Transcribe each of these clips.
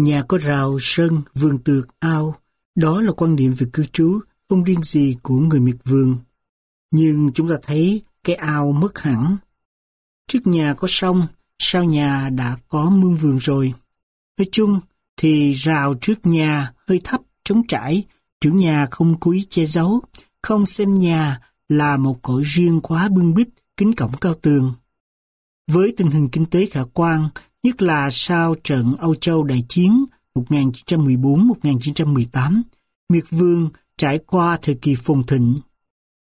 Nhà có rào, sân, vườn tược, ao. Đó là quan niệm về cư trú, không riêng gì của người miệt vườn. Nhưng chúng ta thấy cái ao mất hẳn. Trước nhà có sông, sau nhà đã có mương vườn rồi. Nói chung thì rào trước nhà hơi thấp, trống trải, chủ nhà không cúi che giấu, không xem nhà là một cõi riêng quá bưng bít, kính cổng cao tường. Với tình hình kinh tế khả quan, nhất là sau trận Âu Châu Đại Chiến 1914-1918, Miệt Vương trải qua thời kỳ phồn thịnh.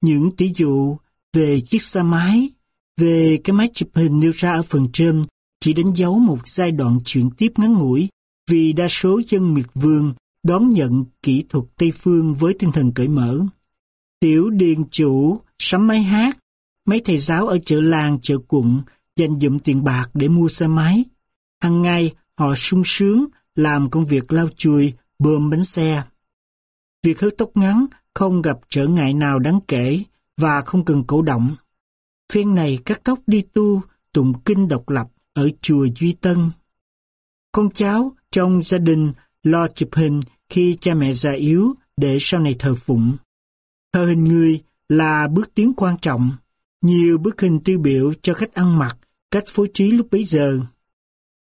Những tỷ dụ về chiếc xe máy, về cái máy chụp hình nêu ra ở phần trên chỉ đánh dấu một giai đoạn chuyển tiếp ngắn ngủi vì đa số dân miệt vương đón nhận kỹ thuật Tây Phương với tinh thần cởi mở. Tiểu điền chủ sắm máy hát, mấy thầy giáo ở chợ làng, chợ quận dành dụm tiền bạc để mua xe máy. Hằng ngày họ sung sướng làm công việc lau chùi, bơm bánh xe. Việc hớt tóc ngắn không gặp trở ngại nào đáng kể và không cần cổ động. Phiên này cắt tóc đi tu, tụng kinh độc lập ở chùa Duy Tân. Con cháu trong gia đình lo chụp hình khi cha mẹ già yếu để sau này thờ phụng. Thờ hình người là bước tiến quan trọng, nhiều bức hình tiêu biểu cho cách ăn mặc, cách phối trí lúc bấy giờ.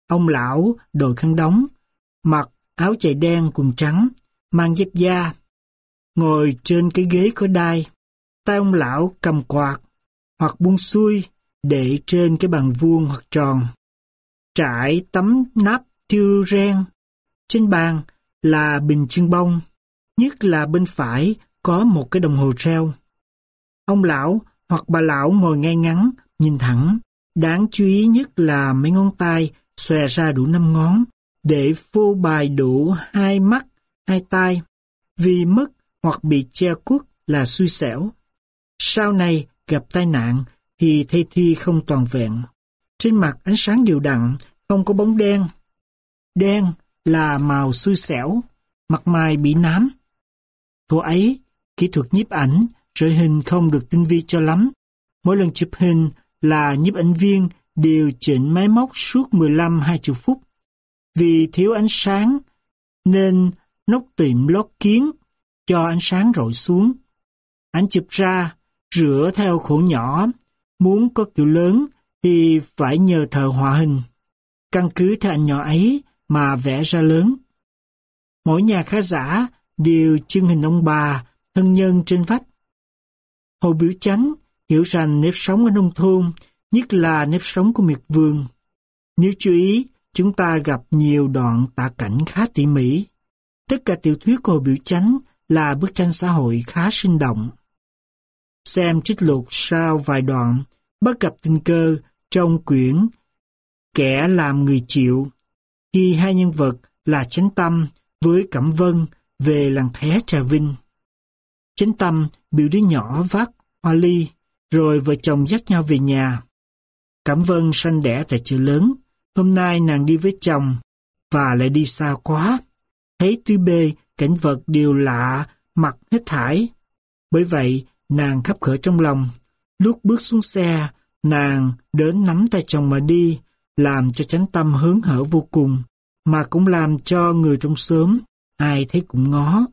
Ông lão đội khăn đóng, mặc áo chạy đen quần trắng, mang dép da, ngồi trên cái ghế có đai, tay ông lão cầm quạt, hoặc buông xuôi để trên cái bàn vuông hoặc tròn. Trải tấm nắp thiêu ren. Trên bàn là bình chân bông, nhất là bên phải có một cái đồng hồ treo. Ông lão hoặc bà lão ngồi ngay ngắn, nhìn thẳng. Đáng chú ý nhất là mấy ngón tay xòe ra đủ năm ngón để phô bài đủ hai mắt, hai tay. Vì mất hoặc bị che khuất là xui xẻo. Sau này gặp tai nạn thì thây thi không toàn vẹn. Trên mặt ánh sáng đều đặn, không có bóng đen. Đen là màu xui xẻo, mặt mày bị nám. Thủ ấy, kỹ thuật nhiếp ảnh, rồi hình không được tinh vi cho lắm. Mỗi lần chụp hình là nhiếp ảnh viên điều chỉnh máy móc suốt 15-20 phút. Vì thiếu ánh sáng, nên nóc tiệm lót kiến cho ánh sáng rọi xuống. Ảnh chụp ra, rửa theo khổ nhỏ, muốn có kiểu lớn thì phải nhờ thợ họa hình. Căn cứ theo ảnh nhỏ ấy mà vẽ ra lớn. Mỗi nhà khá giả đều trưng hình ông bà, thân nhân trên vách. Hồ Biểu Chánh hiểu rằng nếp sống ở nông thôn, nhất là nếp sống của miệt vườn. Nếu chú ý, chúng ta gặp nhiều đoạn tả cảnh khá tỉ mỉ. Tất cả tiểu thuyết của Biểu Chánh là bức tranh xã hội khá sinh động. Xem trích lục sau vài đoạn, bắt gặp tình cơ trong quyển Kẻ làm người chịu, khi hai nhân vật là Chánh Tâm với Cẩm Vân về làng Thé Trà Vinh. Chánh Tâm biểu đứa nhỏ vác hoa ly, rồi vợ chồng dắt nhau về nhà cảm Vân sanh đẻ tại chợ lớn, hôm nay nàng đi với chồng, và lại đi xa quá. Thấy tuy bê, cảnh vật đều lạ, mặt hết thải. Bởi vậy, nàng khắp khởi trong lòng. Lúc bước xuống xe, nàng đến nắm tay chồng mà đi, làm cho chánh tâm hướng hở vô cùng, mà cũng làm cho người trong xóm, ai thấy cũng ngó.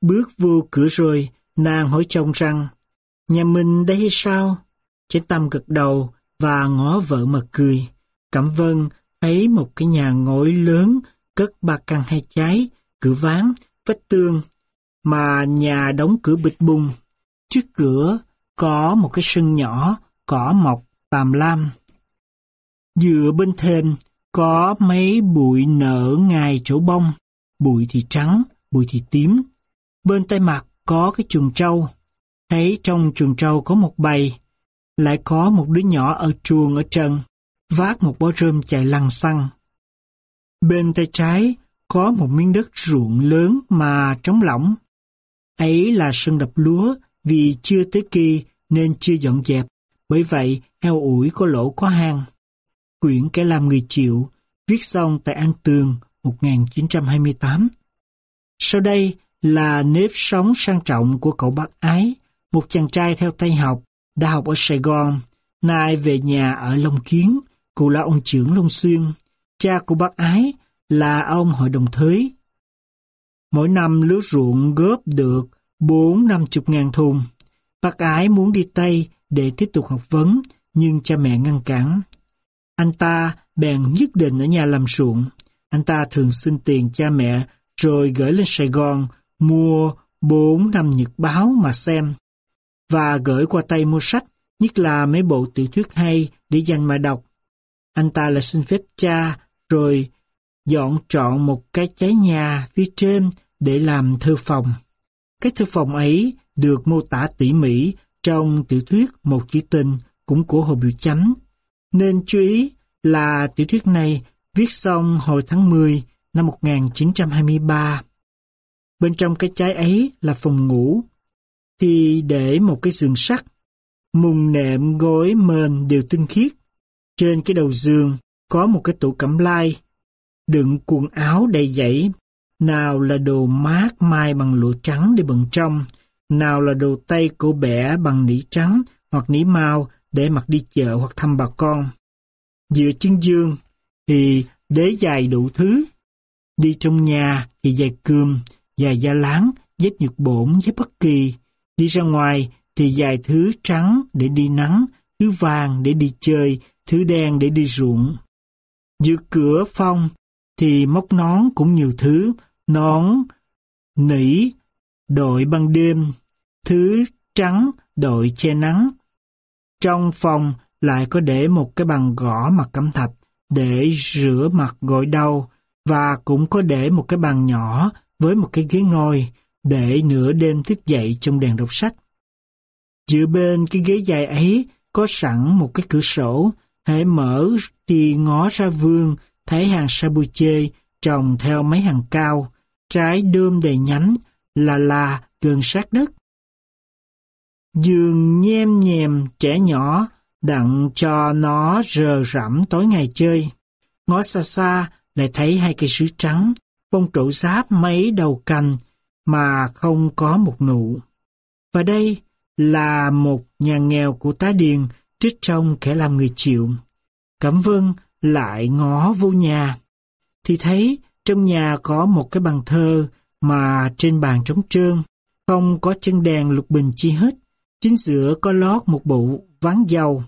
Bước vô cửa rồi, nàng hỏi chồng rằng, nhà mình đây hay sao? Chánh tâm gật đầu và ngó vợ mà cười. Cẩm vân thấy một cái nhà ngói lớn, cất ba căn hai trái, cửa ván, vách tường, mà nhà đóng cửa bịch bùng. Trước cửa có một cái sân nhỏ, cỏ mọc, tàm lam. Dựa bên thềm có mấy bụi nở ngay chỗ bông, bụi thì trắng, bụi thì tím. Bên tay mặt có cái chuồng trâu, thấy trong chuồng trâu có một bầy, lại có một đứa nhỏ ở chuồng ở trần, vác một bó rơm chạy lăng xăng. Bên tay trái có một miếng đất ruộng lớn mà trống lỏng. Ấy là sân đập lúa vì chưa tới kỳ nên chưa dọn dẹp, bởi vậy eo ủi có lỗ có hang. Quyển Kẻ làm người chịu, viết xong tại An Tường 1928. Sau đây là nếp sống sang trọng của cậu bác ái, một chàng trai theo tay học, đã học ở Sài Gòn, nay về nhà ở Long Kiến, cụ là ông trưởng Long Xuyên. Cha của bác ái là ông hội đồng thới. Mỗi năm lúa ruộng góp được bốn năm chục ngàn thùng. Bác ái muốn đi Tây để tiếp tục học vấn, nhưng cha mẹ ngăn cản. Anh ta bèn nhất định ở nhà làm ruộng. Anh ta thường xin tiền cha mẹ rồi gửi lên Sài Gòn mua bốn năm nhật báo mà xem. Và gửi qua tay mua sách, nhất là mấy bộ tiểu thuyết hay để dành mà đọc. Anh ta lại xin phép cha rồi dọn trọn một cái trái nhà phía trên để làm thư phòng. Cái thư phòng ấy được mô tả tỉ mỉ trong tiểu thuyết Một chữ tình cũng của Hồ Biểu Chánh. Nên chú ý là tiểu thuyết này viết xong hồi tháng 10 năm 1923. Bên trong cái trái ấy là phòng ngủ, thì để một cái giường sắt, mùng nệm gối mền đều tinh khiết. Trên cái đầu giường có một cái tủ cẩm lai, đựng quần áo đầy dãy, nào là đồ mát mai bằng lụa trắng để bận trong, nào là đồ tay cổ bẻ bằng nỉ trắng hoặc nỉ mau để mặc đi chợ hoặc thăm bà con. Dựa chân dương thì đế dài đủ thứ. Đi trong nhà thì dài cườm, dài da láng, dép nhược bổn, dép bất kỳ. Đi ra ngoài thì dài thứ trắng để đi nắng, thứ vàng để đi chơi, thứ đen để đi ruộng. Giữa cửa phong thì móc nón cũng nhiều thứ, nón, nỉ, đội ban đêm, thứ trắng đội che nắng. Trong phòng lại có để một cái bàn gõ mặt cẩm thạch để rửa mặt gội đầu và cũng có để một cái bàn nhỏ với một cái ghế ngồi để nửa đêm thức dậy trong đèn đọc sách. Giữa bên cái ghế dài ấy có sẵn một cái cửa sổ, hãy mở thì ngó ra vườn, thấy hàng sabuche trồng theo mấy hàng cao, trái đơm đầy nhánh, là là gần sát đất. Dường nhem nhèm trẻ nhỏ, đặng cho nó rờ rẫm tối ngày chơi. Ngó xa xa lại thấy hai cây sứ trắng, bông trụ giáp mấy đầu cành mà không có một nụ. Và đây là một nhà nghèo của tá điền trích trong kẻ làm người chịu. Cẩm Vân lại ngó vô nhà, thì thấy trong nhà có một cái bàn thơ mà trên bàn trống trơn, không có chân đèn lục bình chi hết. Chính giữa có lót một bộ ván dầu.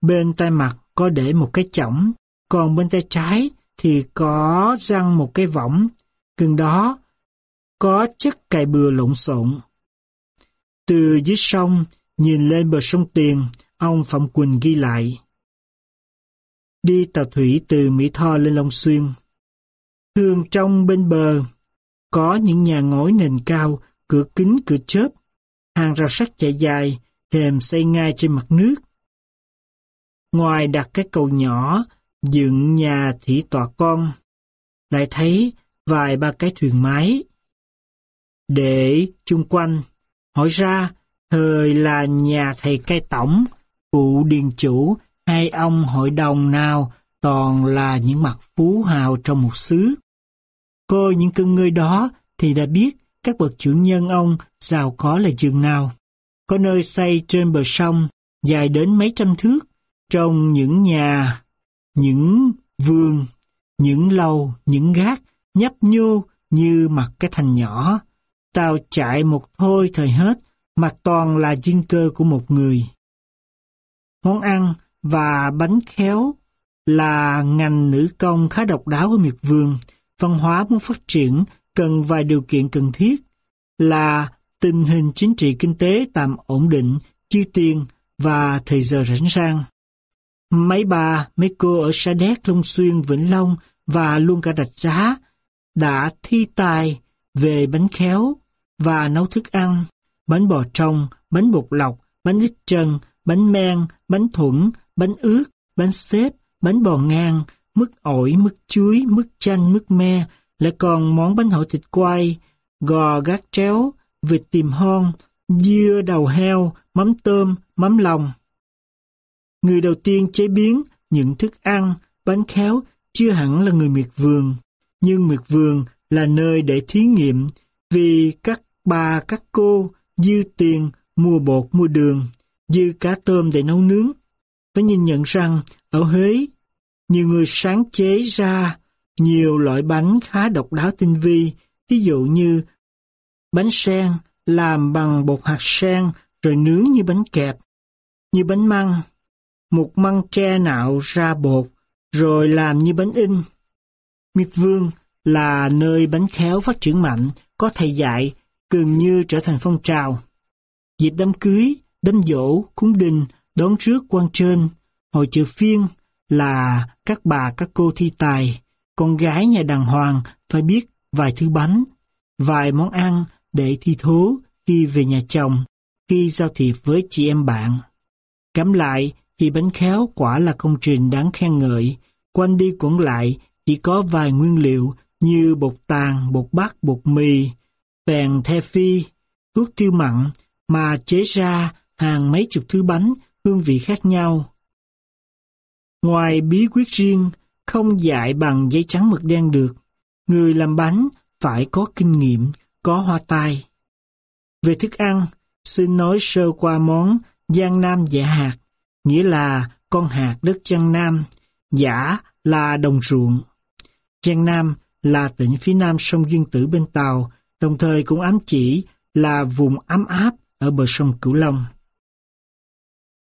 Bên tay mặt có để một cái chỏng, còn bên tay trái thì có răng một cái võng. Gần đó có chất cài bừa lộn xộn. Từ dưới sông, nhìn lên bờ sông Tiền, ông Phạm Quỳnh ghi lại. Đi tàu thủy từ Mỹ Tho lên Long Xuyên. Thường trong bên bờ, có những nhà ngói nền cao, cửa kính cửa chớp, hàng rào sắt chạy dài, hềm xây ngay trên mặt nước. Ngoài đặt cái cầu nhỏ, dựng nhà thị tọa con, lại thấy vài ba cái thuyền máy. Để chung quanh, hỏi ra, thời là nhà thầy cai tổng, cụ điền chủ hay ông hội đồng nào toàn là những mặt phú hào trong một xứ. Coi những cơn ngươi đó thì đã biết các bậc chủ nhân ông giàu có là chừng nào. Có nơi xây trên bờ sông, dài đến mấy trăm thước, trong những nhà, những vườn, những lầu, những gác, nhấp nhô như mặt cái thành nhỏ. Tàu chạy một thôi thời hết, mà toàn là dinh cơ của một người. Món ăn và bánh khéo là ngành nữ công khá độc đáo ở miệt vườn. Văn hóa muốn phát triển cần vài điều kiện cần thiết là tình hình chính trị kinh tế tạm ổn định, chi tiền và thời giờ rảnh rang. Mấy bà, mấy cô ở Sa Đéc, Long Xuyên, Vĩnh Long và luôn cả Rạch Giá đã thi tài về bánh khéo và nấu thức ăn, bánh bò trong, bánh bột lọc, bánh ít trần, bánh men, bánh thuẫn, bánh ướt, bánh xếp, bánh bò ngang, mứt ổi, mứt chuối, mứt chanh, mứt me, lại còn món bánh hậu thịt quay, gò gác tréo, vịt tìm hon, dưa đầu heo, mắm tôm, mắm lòng. Người đầu tiên chế biến những thức ăn, bánh khéo chưa hẳn là người miệt vườn, nhưng miệt vườn là nơi để thí nghiệm vì các bà các cô dư tiền mua bột mua đường, dư cá tôm để nấu nướng. Phải nhìn nhận rằng ở Huế, nhiều người sáng chế ra Nhiều loại bánh khá độc đáo tinh vi, ví dụ như bánh sen làm bằng bột hạt sen rồi nướng như bánh kẹp, như bánh măng, một măng tre nạo ra bột rồi làm như bánh in. Miệt Vương là nơi bánh khéo phát triển mạnh, có thầy dạy, gần như trở thành phong trào. Dịp đám cưới, đám dỗ, cúng đình, đón trước quan trên, hội chợ phiên là các bà các cô thi tài, con gái nhà đàng hoàng phải biết vài thứ bánh, vài món ăn để thi thố khi về nhà chồng, khi giao thiệp với chị em bạn. Cắm lại thì bánh khéo quả là công trình đáng khen ngợi, quanh đi quẩn lại chỉ có vài nguyên liệu như bột tàn, bột bát, bột mì, phèn the phi, thuốc tiêu mặn mà chế ra hàng mấy chục thứ bánh hương vị khác nhau. Ngoài bí quyết riêng, không dạy bằng giấy trắng mực đen được. Người làm bánh phải có kinh nghiệm, có hoa tai. Về thức ăn, xin nói sơ qua món Giang Nam dạ hạt, nghĩa là con hạt đất Giang Nam, giả là đồng ruộng. Giang Nam là tỉnh phía nam sông Duyên Tử bên Tàu, đồng thời cũng ám chỉ là vùng ấm áp ở bờ sông Cửu Long.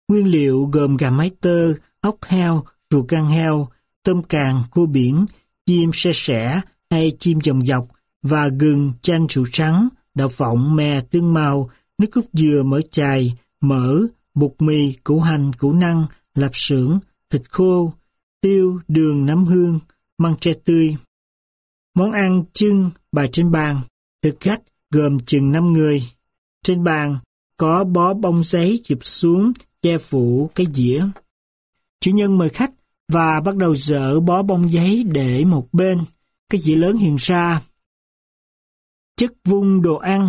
Nguyên liệu gồm gà mái tơ, ốc heo, ruột gan heo, tôm càng, cua biển, chim xe sẻ hay chim dòng dọc và gừng, chanh rượu trắng, đậu phộng, mè, tương màu, nước cốt dừa, mỡ chài, mỡ, bột mì, củ hành, củ năng, lạp xưởng, thịt khô, tiêu, đường, nấm hương, măng tre tươi. Món ăn chưng bày trên bàn, thực khách gồm chừng 5 người. Trên bàn có bó bông giấy chụp xuống che phủ cái dĩa. Chủ nhân mời khách và bắt đầu dỡ bó bông giấy để một bên, cái dĩa lớn hiện ra. Chất vung đồ ăn.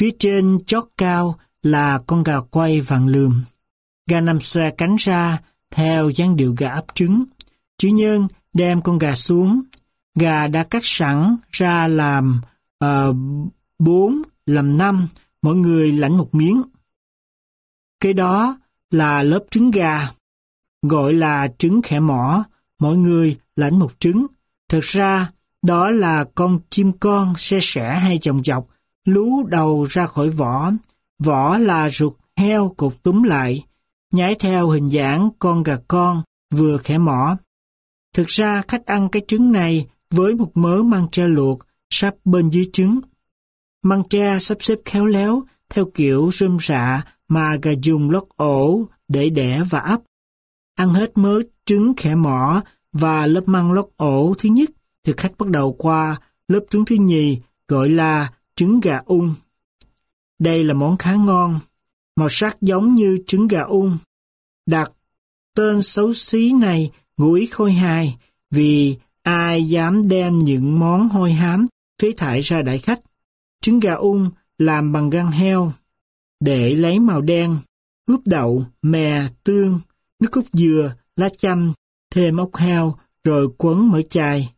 Phía trên chót cao là con gà quay vàng lườm. Gà nằm xòe cánh ra theo dáng điệu gà ấp trứng. Chủ nhân đem con gà xuống. Gà đã cắt sẵn ra làm à, 4, làm 5, mỗi người lãnh một miếng. Cái đó là lớp trứng gà, gọi là trứng khẻ mỏ, mỗi người lãnh một trứng. Thật ra, đó là con chim con xe sẻ hay chồng chọc, lú đầu ra khỏi vỏ. Vỏ là ruột heo cột túm lại, nhái theo hình dạng con gà con vừa khẽ mỏ. Thực ra khách ăn cái trứng này với một mớ măng tre luộc sắp bên dưới trứng. Măng tre sắp xếp khéo léo theo kiểu rơm rạ mà gà dùng lót ổ để đẻ và ấp. Ăn hết mớ trứng khẽ mỏ và lớp măng lót ổ thứ nhất, thì khách bắt đầu qua lớp trứng thứ nhì gọi là trứng gà ung. Đây là món khá ngon, màu sắc giống như trứng gà ung. Đặt tên xấu xí này ngụ ý khôi hài vì ai dám đem những món hôi hám phế thải ra đại khách. Trứng gà ung làm bằng gan heo, để lấy màu đen, ướp đậu, mè, tương, nước cốt dừa, lá chanh, thêm ốc heo, rồi quấn mỡ chai.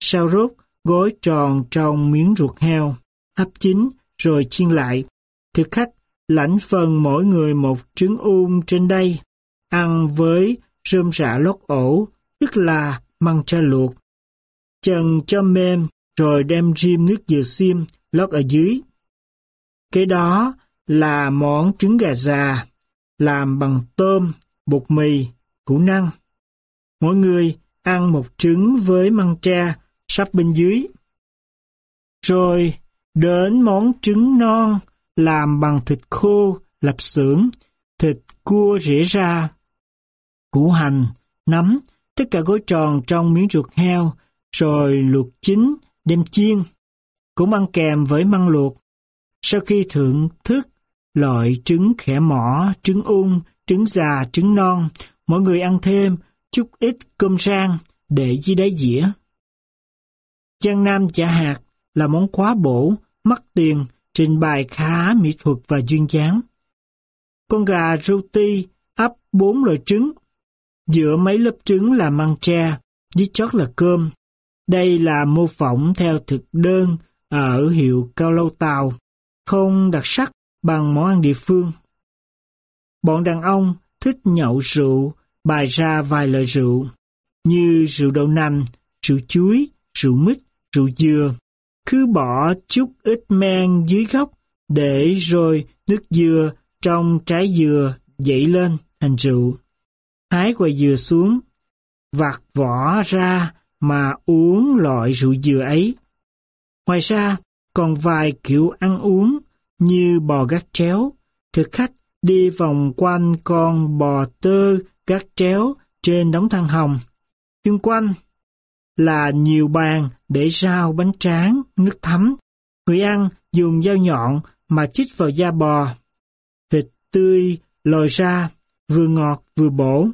Sau rốt, gói tròn trong miếng ruột heo, hấp chín, rồi chiên lại. Thực khách lãnh phần mỗi người một trứng um trên đây, ăn với rơm rạ lót ổ, tức là măng cha luộc. Chần cho mềm, rồi đem rim nước dừa xiêm lót ở dưới. Cái đó là món trứng gà già, làm bằng tôm, bột mì, củ năng. Mỗi người ăn một trứng với măng tre sắp bên dưới. Rồi đến món trứng non làm bằng thịt khô, lạp xưởng, thịt cua rỉa ra, củ hành, nấm, tất cả gói tròn trong miếng ruột heo, rồi luộc chín, đem chiên. Cũng ăn kèm với măng luộc. Sau khi thưởng thức loại trứng khẽ mỏ, trứng ung, trứng già, trứng non, mọi người ăn thêm chút ít cơm rang để dưới đáy dĩa. Giang Nam chả hạt là món quá bổ, mắc tiền, trình bày khá mỹ thuật và duyên dáng. Con gà roti ấp bốn loại trứng, giữa mấy lớp trứng là măng tre, dưới chót là cơm. Đây là mô phỏng theo thực đơn ở hiệu cao lâu tàu, không đặc sắc bằng món ăn địa phương. Bọn đàn ông thích nhậu rượu, bài ra vài loại rượu, như rượu đậu nành, rượu chuối, rượu mít, rượu dừa. Cứ bỏ chút ít men dưới gốc để rồi nước dừa trong trái dừa dậy lên thành rượu. Hái quả dừa xuống, vặt vỏ ra mà uống loại rượu dừa ấy. Ngoài ra, còn vài kiểu ăn uống như bò gác tréo, thực khách đi vòng quanh con bò tơ gác tréo trên đống than hồng. Xung quanh là nhiều bàn để rau bánh tráng, nước thấm. Người ăn dùng dao nhọn mà chích vào da bò. Thịt tươi lòi ra, vừa ngọt vừa bổ.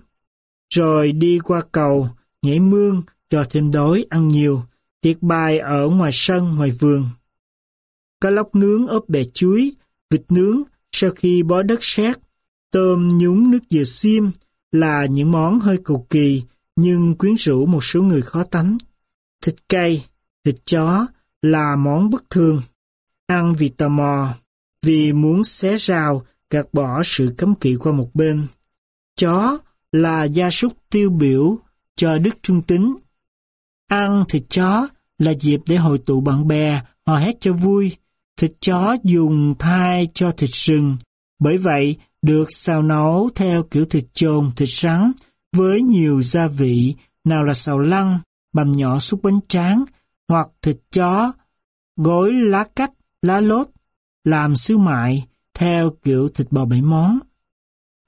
Rồi đi qua cầu, nhảy mương, cho thêm đói ăn nhiều, tiệc bài ở ngoài sân, ngoài vườn. Cá lóc nướng ốp bè chuối, vịt nướng sau khi bó đất sét, tôm nhúng nước dừa xiêm là những món hơi cầu kỳ nhưng quyến rũ một số người khó tánh. Thịt cây, thịt chó là món bất thường. Ăn vì tò mò, vì muốn xé rào, gạt bỏ sự cấm kỵ qua một bên. Chó là gia súc tiêu biểu cho đức trung tính. Ăn thịt chó là dịp để hội tụ bạn bè, hò hét cho vui. Thịt chó dùng thai cho thịt rừng. Bởi vậy, được xào nấu theo kiểu thịt chồn, thịt rắn, với nhiều gia vị, nào là xào lăng, bằm nhỏ xúc bánh tráng, hoặc thịt chó, gối lá cách, lá lốt, làm sứ mại, theo kiểu thịt bò bảy món.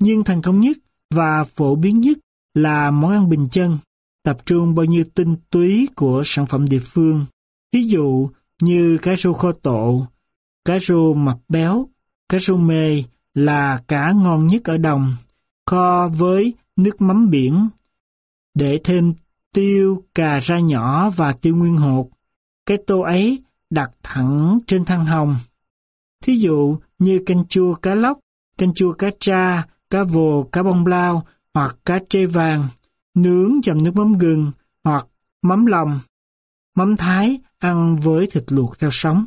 Nhưng thành công nhất và phổ biến nhất là món ăn bình chân, tập trung bao nhiêu tinh túy của sản phẩm địa phương. Ví dụ như cá rô kho tộ, cá rô mập béo, cá rô mê là cá ngon nhất ở đồng, kho với nước mắm biển, để thêm tiêu cà ra nhỏ và tiêu nguyên hột. Cái tô ấy đặt thẳng trên thăng hồng. Thí dụ như canh chua cá lóc, canh chua cá tra, cá vồ, cá bông lao hoặc cá trê vàng, nướng trong nước mắm gừng hoặc mắm lòng. Mắm thái ăn với thịt luộc rau sống.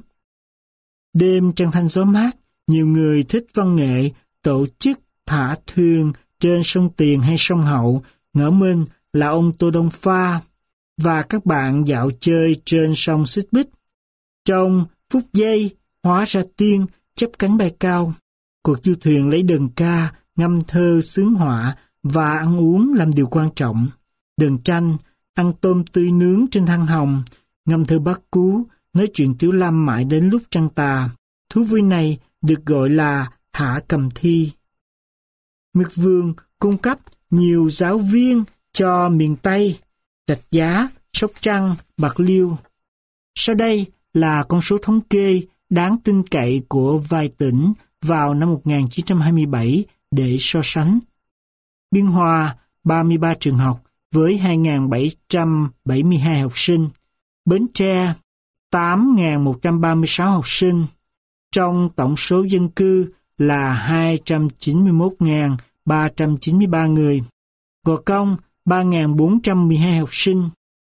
Đêm trăng thanh gió mát, nhiều người thích văn nghệ tổ chức thả thuyền trên sông Tiền hay sông Hậu, ngỡ minh là ông Tô Đông Pha và các bạn dạo chơi trên sông Xích Bích. Trong phút giây, hóa ra tiên chấp cánh bay cao. Cuộc du thuyền lấy đờn ca, ngâm thơ, sướng họa và ăn uống làm điều quan trọng. Đừng tranh, ăn tôm tươi nướng trên thang hồng, ngâm thơ bát cú, nói chuyện tiểu lâm mãi đến lúc trăng tà. Thú vui này được gọi là thả cầm thi. Mực Vương cung cấp nhiều giáo viên cho miền Tây, Rạch Giá, Sóc Trăng, Bạc Liêu. Sau đây là con số thống kê đáng tin cậy của vài tỉnh vào năm 1927 để so sánh. Biên Hòa 33 trường học với 2.772 học sinh. Bến Tre 8.136 học sinh. Trong tổng số dân cư là 291.393 người. Gò Công 3.412 học sinh.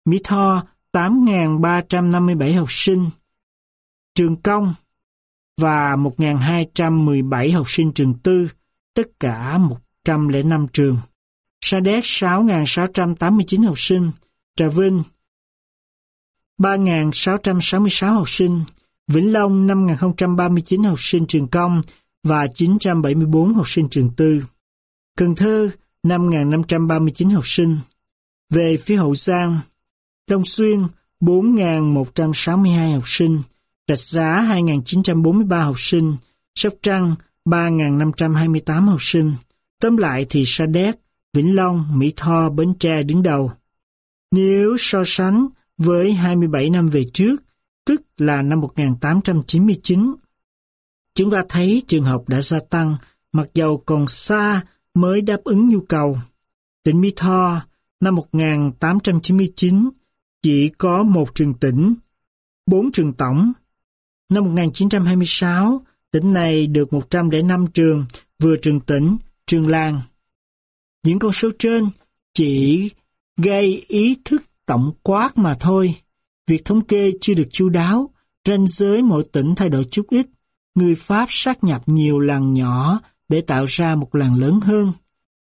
Mỹ Tho 8.357 học sinh. Trường Công và 1.217 học sinh trường tư, tất cả 105 trường. Sa Đéc 6.689 học sinh, Trà Vinh 3.666 học sinh, Vĩnh Long 5.039 học sinh trường công và 974 học sinh trường tư. Cần Thơ 5.539 học sinh. Về phía Hậu Giang, Long Xuyên 4.162 học sinh, Rạch Giá 2.943 học sinh, Sóc Trăng 3.528 học sinh. Tóm lại thì Sa Đéc, Vĩnh Long, Mỹ Tho, Bến Tre đứng đầu. Nếu so sánh với 27 năm về trước, tức là năm 1899, chúng ta thấy trường học đã gia tăng, mặc dầu còn xa mới đáp ứng nhu cầu. Tỉnh Mỹ Tho năm 1899 chỉ có một trường tỉnh, bốn trường tổng. Năm 1926, tỉnh này được 105 trường, vừa trường tỉnh, Trương làng. Những con số trên chỉ gây ý thức tổng quát mà thôi. Việc thống kê chưa được chu đáo, ranh giới mỗi tỉnh thay đổi chút ít. Người Pháp sát nhập nhiều làng nhỏ để tạo ra một làng lớn hơn.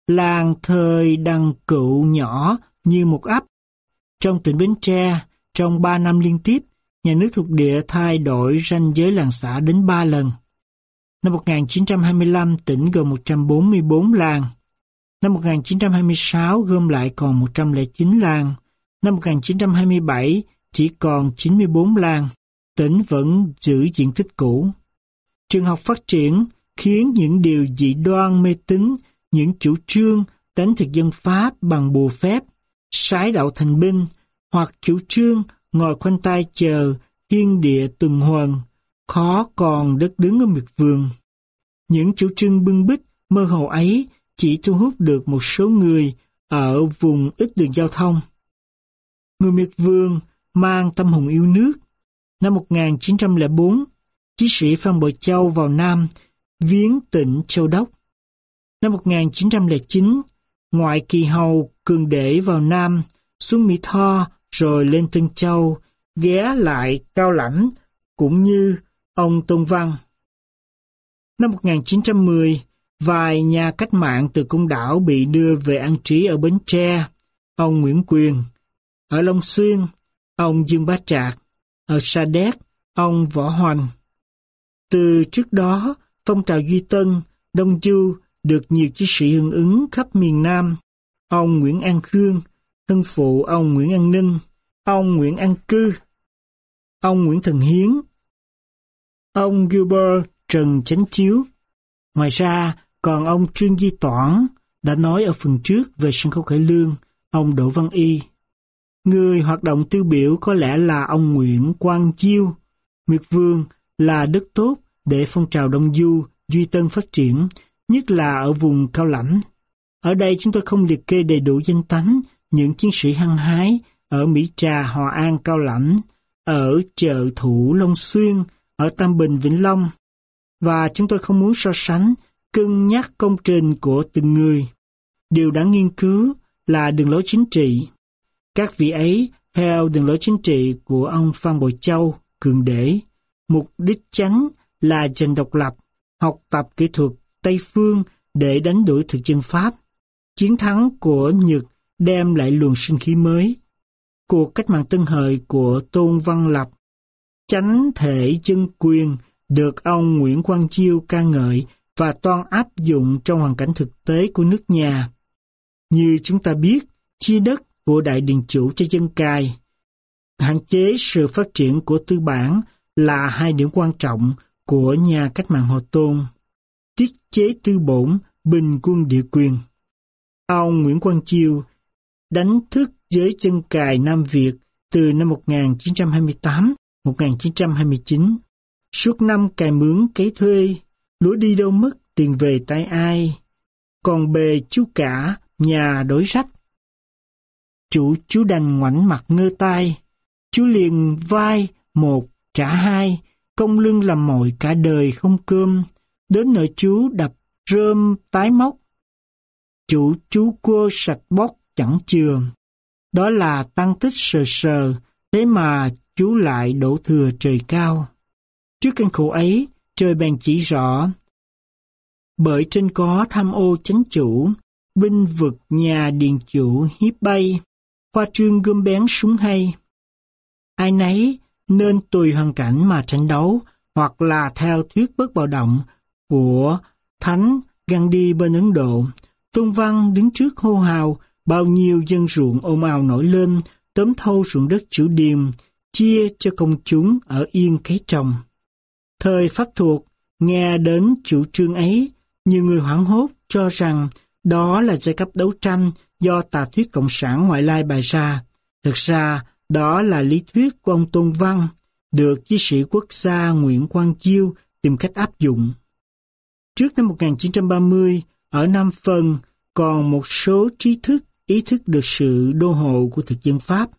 Làng thời đăng cựu nhỏ như một ấp. Trong tỉnh Bến Tre, trong 3 năm liên tiếp, nhà nước thuộc địa thay đổi ranh giới làng xã đến 3 lần. Năm 1925, tỉnh gồm 144 làng. Năm 1926 gom lại còn 109 làng. Năm 1927 chỉ còn 94 làng. Tỉnh vẫn giữ diện tích cũ. Trường học phát triển khiến những điều dị đoan mê tín, những chủ trương đánh thực dân Pháp bằng bùa phép, sái đạo thành binh, hoặc chủ trương ngồi khoanh tay chờ thiên địa tuần hoàn, khó còn đất đứng ở miệt vườn. Những chủ trương bưng bích mơ hồ ấy chỉ thu hút được một số người ở vùng ít đường giao thông. Người miệt vườn mang tâm hồn yêu nước. Năm 1904, chí sĩ Phan Bội Châu vào Nam viếng tỉnh Châu Đốc. Năm 1909, ngoại kỳ hầu cường để vào Nam xuống Mỹ Tho rồi lên Tân Châu, ghé lại Cao Lãnh cũng như ông Tôn Văn. Năm 1910, vài nhà cách mạng từ cung đảo bị đưa về an trí ở Bến Tre, ông Nguyễn Quyền, ở Long Xuyên, ông Dương Bá Trạc, ở Sa Đéc, ông Võ Hoành. Từ trước đó, phong trào Duy Tân, Đông Du được nhiều chiến sĩ hưởng ứng khắp miền Nam. Ông Nguyễn An Khương, thân phụ ông Nguyễn An Ninh, ông Nguyễn An Cư, ông Nguyễn Thần Hiến, ông Gilbert Trần Chánh Chiếu. Ngoài ra, còn ông Trương Di Toản đã nói ở phần trước về sân khấu cải lương, ông Đỗ Văn Y. Người hoạt động tiêu biểu có lẽ là ông Nguyễn Quang Chiêu. Miệt Vương là đất tốt để phong trào Đông Du, Duy Tân phát triển, nhất là ở vùng cao lãnh. Ở đây chúng tôi không liệt kê đầy đủ danh tánh những chiến sĩ hăng hái ở Mỹ Trà, Hòa An, Cao Lãnh, ở chợ Thủ Long Xuyên, ở Tam Bình, Vĩnh Long. Và chúng tôi không muốn so sánh, cân nhắc công trình của từng người. Điều đáng nghiên cứu là đường lối chính trị. Các vị ấy theo đường lối chính trị của ông Phan Bội Châu, Cường Đế. Mục đích chánh là giành độc lập, học tập kỹ thuật Tây Phương để đánh đuổi thực dân Pháp. Chiến thắng của Nhật đem lại luồng sinh khí mới. Cuộc cách mạng tân hợi của Tôn Văn Lập, chánh thể chân quyền được ông Nguyễn Quang Chiêu ca ngợi và toan áp dụng trong hoàn cảnh thực tế của nước nhà. Như chúng ta biết, chia đất của đại điền chủ cho dân cai, hạn chế sự phát triển của tư bản là hai điểm quan trọng của nhà cách mạng Hồ Tôn. Tiết chế tư bổn, bình quân địa quyền. Ông Nguyễn Quang Chiêu đánh thức giới chân cài Nam Việt từ năm 1928. 1929, Suốt năm cài mướn cấy thuê, lúa đi đâu mất, tiền về tay ai. Còn bề chú cả, nhà đối sách. Chủ chú đành ngoảnh mặt ngơ tai, chú liền vai một trả hai, công lưng làm mồi cả đời không cơm, đến nợ chú đập rơm tái móc. Chủ chú cua sạch bóc chẳng chừa. Đó là tăng tích sờ sờ, thế mà chú lại đổ thừa trời cao. Trước căn khổ ấy, trời bèn chỉ rõ. Bởi trên có tham ô chánh chủ, binh vực nhà điền chủ hiếp bay, khoa trương gươm bén súng hay. Ai nấy nên tùy hoàn cảnh mà tranh đấu, hoặc là theo thuyết bất bạo động của Thánh Gandhi bên Ấn Độ. Tôn Văn đứng trước hô hào, bao nhiêu dân ruộng ồn ào nổi lên, tóm thâu ruộng đất chủ điềm, chia cho công chúng ở yên cái trồng. Thời Pháp thuộc, nghe đến chủ trương ấy, nhiều người hoảng hốt cho rằng đó là giai cấp đấu tranh do tà thuyết Cộng sản ngoại lai bày ra. Thực ra, đó là lý thuyết của ông Tôn Văn, được chí sĩ quốc gia Nguyễn Quang Chiêu tìm cách áp dụng. Trước năm 1930, ở Nam phần còn một số trí thức ý thức được sự đô hộ của thực dân Pháp.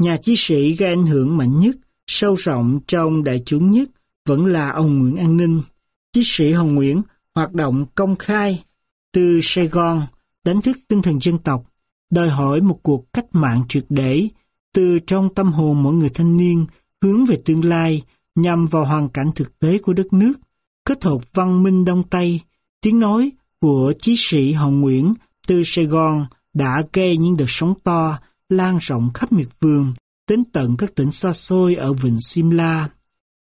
Nhà chí sĩ gây ảnh hưởng mạnh nhất, sâu rộng trong đại chúng nhất vẫn là ông Nguyễn An Ninh. Chí sĩ Hồng Nguyễn hoạt động công khai từ Sài Gòn đánh thức tinh thần dân tộc, đòi hỏi một cuộc cách mạng triệt để từ trong tâm hồn mỗi người thanh niên hướng về tương lai nhằm vào hoàn cảnh thực tế của đất nước, kết hợp văn minh Đông Tây, tiếng nói của chí sĩ Hồng Nguyễn từ Sài Gòn đã gây những đợt sóng to, lan rộng khắp miệt vườn, đến tận các tỉnh xa xôi ở vịnh Simla.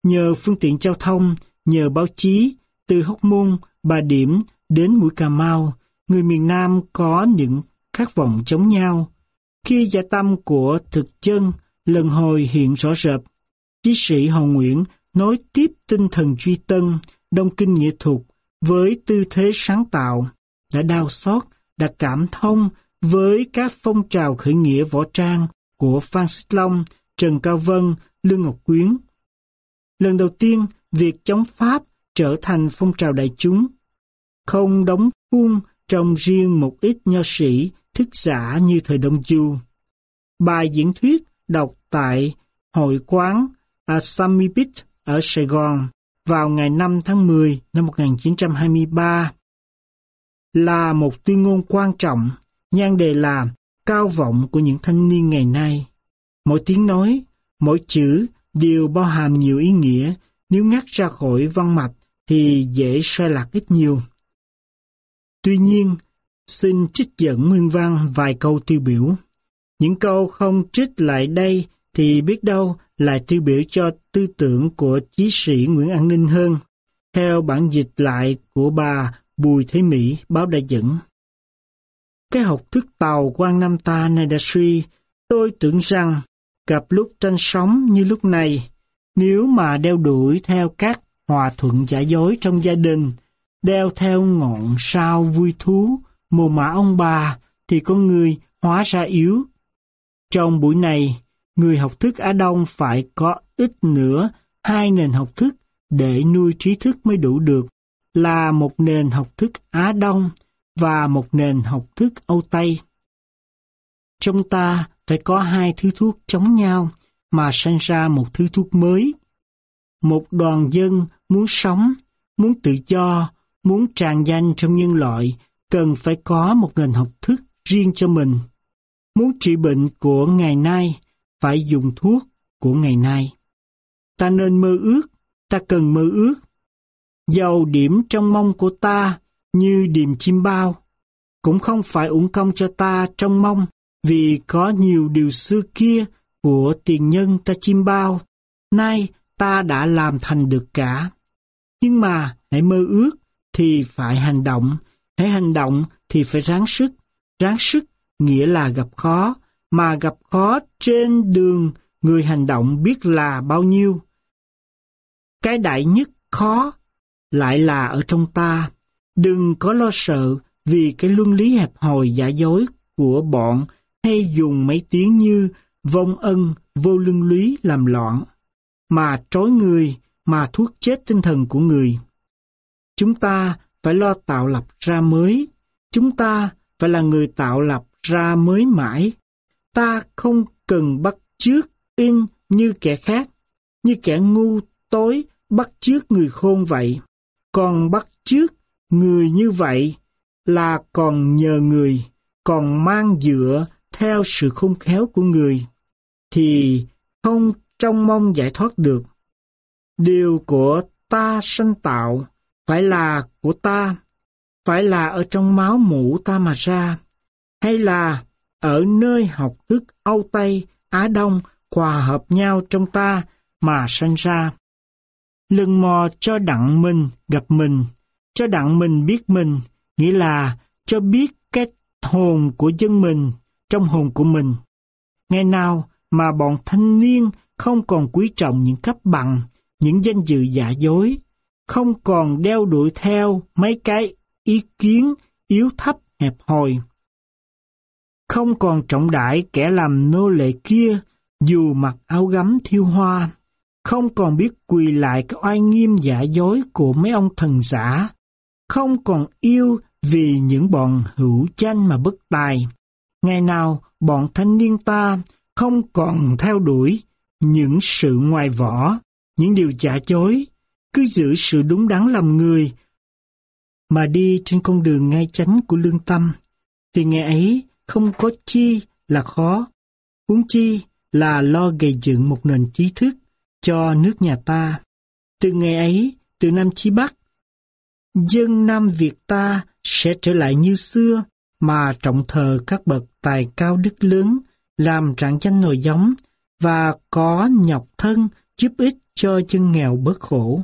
Nhờ phương tiện giao thông, nhờ báo chí, từ Hóc Môn, Bà Điểm đến mũi Cà Mau, người miền Nam có những khát vọng chống nhau. Khi giả tâm của thực chân lần hồi hiện rõ rệt, chí sĩ Hồ Nguyễn nối tiếp tinh thần truy tân, đông kinh nghệ thuật với tư thế sáng tạo, đã đau xót, đã cảm thông với các phong trào khởi nghĩa võ trang của Phan Xích Long, Trần Cao Vân, Lương Ngọc Quyến. Lần đầu tiên, việc chống Pháp trở thành phong trào đại chúng, không đóng khuôn trong riêng một ít nho sĩ thức giả như thời Đông Du. Bài diễn thuyết đọc tại hội quán Asamipit ở Sài Gòn vào ngày 5 tháng 10 năm 1923 là một tuyên ngôn quan trọng, nhan đề là cao vọng của những thanh niên ngày nay. Mỗi tiếng nói, mỗi chữ đều bao hàm nhiều ý nghĩa, nếu ngắt ra khỏi văn mạch thì dễ sai lạc ít nhiều. Tuy nhiên, xin trích dẫn nguyên văn vài câu tiêu biểu. Những câu không trích lại đây thì biết đâu lại tiêu biểu cho tư tưởng của chí sĩ Nguyễn An Ninh hơn. Theo bản dịch lại của bà Bùi Thế Mỹ, báo đã dẫn. Cái học thức tàu quan Nam ta này đã suy, tôi tưởng rằng gặp lúc tranh sống như lúc này, nếu mà đeo đuổi theo các hòa thuận giả dối trong gia đình, đeo theo ngọn sao vui thú, mồ mã ông bà, thì con người hóa ra yếu. Trong buổi này, người học thức Á Đông phải có ít nữa hai nền học thức để nuôi trí thức mới đủ được, là một nền học thức Á Đông và một nền học thức Âu Tây. Trong ta phải có hai thứ thuốc chống nhau mà sinh ra một thứ thuốc mới. Một đoàn dân muốn sống, muốn tự do, muốn tràn danh trong nhân loại cần phải có một nền học thức riêng cho mình. Muốn trị bệnh của ngày nay phải dùng thuốc của ngày nay. Ta nên mơ ước, ta cần mơ ước. Dầu điểm trong mong của ta như điểm chim bao, cũng không phải uổng công cho ta trong mong vì có nhiều điều xưa kia của tiền nhân ta chim bao, nay ta đã làm thành được cả. Nhưng mà hãy mơ ước thì phải hành động, hãy hành động thì phải ráng sức, ráng sức nghĩa là gặp khó, mà gặp khó trên đường người hành động biết là bao nhiêu. Cái đại nhất khó lại là ở trong ta. Đừng có lo sợ vì cái luân lý hẹp hòi giả dối của bọn hay dùng mấy tiếng như vong ân, vô luân lý làm loạn, mà trói người, mà thuốc chết tinh thần của người. Chúng ta phải lo tạo lập ra mới, chúng ta phải là người tạo lập ra mới mãi. Ta không cần bắt chước in như kẻ khác, như kẻ ngu tối bắt chước người khôn vậy. Còn bắt chước người như vậy là còn nhờ người, còn mang dựa theo sự khôn khéo của người, thì không trong mong giải thoát được. Điều của ta sanh tạo phải là của ta, phải là ở trong máu mũ ta mà ra, hay là ở nơi học thức Âu Tây, Á Đông hòa hợp nhau trong ta mà sanh ra. Lần mò cho đặng mình gặp mình, cho đặng mình biết mình, nghĩa là cho biết cái hồn của dân mình trong hồn của mình. Ngày nào mà bọn thanh niên không còn quý trọng những cấp bằng, những danh dự giả dối, không còn đeo đuổi theo mấy cái ý kiến yếu thấp hẹp hòi. Không còn trọng đại kẻ làm nô lệ kia dù mặc áo gấm thiêu hoa, không còn biết quỳ lại cái oai nghiêm giả dối của mấy ông thần giả, không còn yêu vì những bọn hữu tranh mà bất tài. Ngày nào bọn thanh niên ta không còn theo đuổi những sự ngoài vỏ, những điều giả dối, cứ giữ sự đúng đắn làm người, mà đi trên con đường ngay chánh của lương tâm, thì ngày ấy không có chi là khó, huống chi là lo gây dựng một nền trí thức cho nước nhà ta. Từ ngày ấy, từ nam Chí Bắc, dân Nam Việt ta sẽ trở lại như xưa, mà trọng thờ các bậc tài cao đức lớn, làm trạng danh nồi giống và có nhọc thân, giúp ích cho chân nghèo bớt khổ.